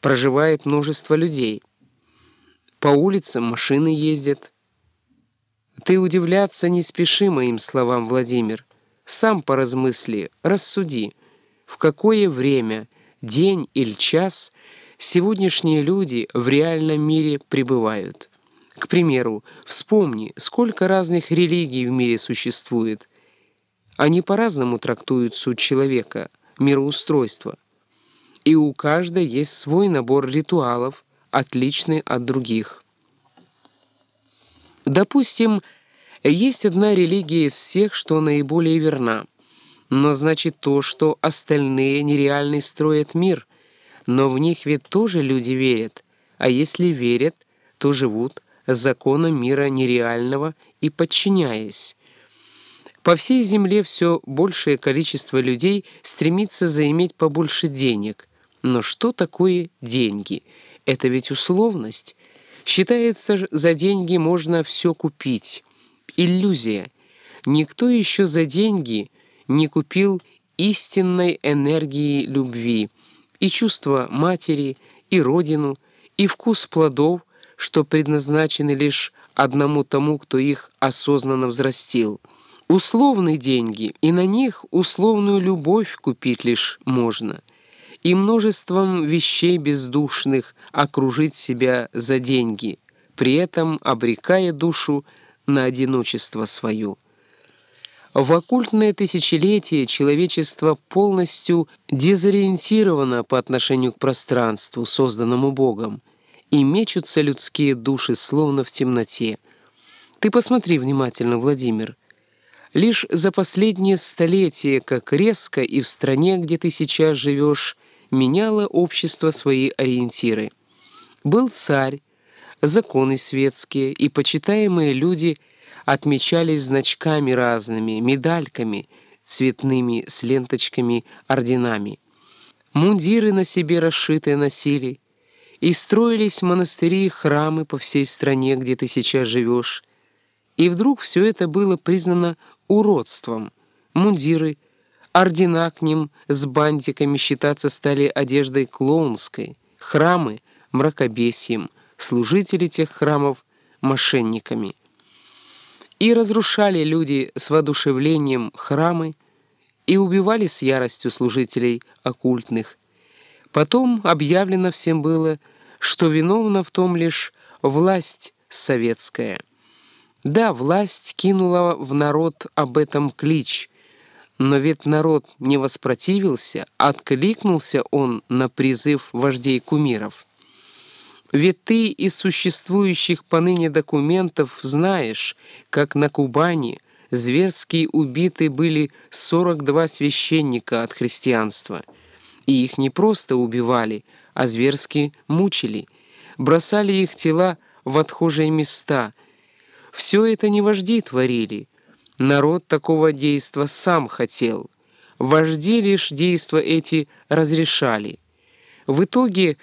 проживает множество людей. По улицам машины ездят. Ты удивляться не спеши моим словам, Владимир. Сам поразмысли, рассуди, в какое время, день или час, сегодняшние люди в реальном мире пребывают. К примеру, вспомни, сколько разных религий в мире существует. Они по-разному трактуют суть человека, мироустройство. И у каждой есть свой набор ритуалов, отличный от других. Допустим, есть одна религия из всех, что наиболее верна. Но значит то, что остальные нереальный строят мир. Но в них ведь тоже люди верят. А если верят, то живут законам мира нереального и подчиняясь. По всей земле все большее количество людей стремится заиметь побольше денег. Но что такое деньги? Это ведь условность. Считается, за деньги можно все купить. Иллюзия. Никто еще за деньги не купил истинной энергии любви, и чувства матери, и родину, и вкус плодов, что предназначены лишь одному тому, кто их осознанно взрастил. Условные деньги, и на них условную любовь купить лишь можно. И множеством вещей бездушных окружить себя за деньги, при этом обрекая душу на одиночество свою. В оккультное тысячелетие человечество полностью дезориентировано по отношению к пространству, созданному Богом, и мечутся людские души, словно в темноте. Ты посмотри внимательно, Владимир. Лишь за последнее столетие, как резко и в стране, где ты сейчас живешь, меняло общество свои ориентиры. Был царь, законы светские, и почитаемые люди отмечались значками разными, медальками, цветными с ленточками, орденами. Мундиры на себе расшитые носили — и строились монастыри и храмы по всей стране, где ты сейчас живешь. И вдруг все это было признано уродством. Мундиры, ордена к ним с бантиками считаться стали одеждой клоунской, храмы — мракобесием, служители тех храмов — мошенниками. И разрушали люди с воодушевлением храмы, и убивали с яростью служителей оккультных, Потом объявлено всем было, что виновна в том лишь власть советская. Да, власть кинула в народ об этом клич, но ведь народ не воспротивился, откликнулся он на призыв вождей кумиров. Ведь ты из существующих поныне документов знаешь, как на Кубани зверски убиты были 42 священника от христианства — и их не просто убивали, а зверски мучили, бросали их тела в отхожие места. Все это не вожди творили. Народ такого действа сам хотел. Вожди лишь действа эти разрешали. В итоге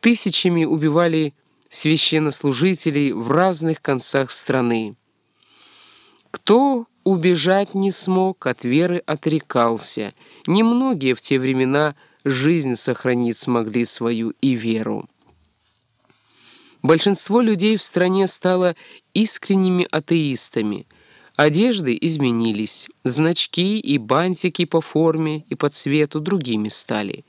тысячами убивали священнослужителей в разных концах страны. Кто убежать не смог, от веры отрекался. Немногие в те времена жизнь сохранить смогли свою и веру. Большинство людей в стране стало искренними атеистами. Одежды изменились, значки и бантики по форме и по цвету другими стали.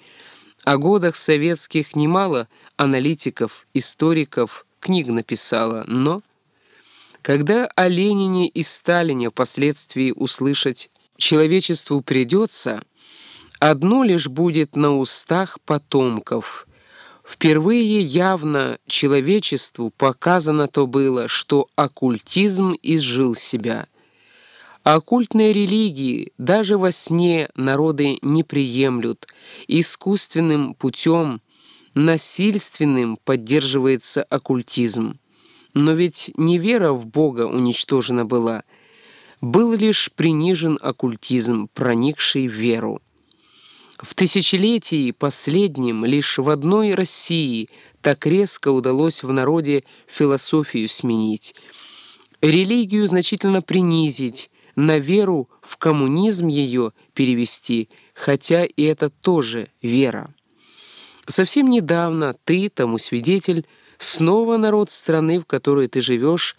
О годах советских немало аналитиков, историков, книг написала, но... Когда о Ленине и Сталине впоследствии услышать человечеству придется... Одно лишь будет на устах потомков. Впервые явно человечеству показано то было, что оккультизм изжил себя. Оккультные религии даже во сне народы не приемлют. Искусственным путем, насильственным поддерживается оккультизм. Но ведь не вера в Бога уничтожена была. Был лишь принижен оккультизм, проникший в веру. В тысячелетии последнем лишь в одной России так резко удалось в народе философию сменить, религию значительно принизить, на веру в коммунизм ее перевести, хотя и это тоже вера. Совсем недавно ты, тому свидетель, снова народ страны, в которой ты живешь,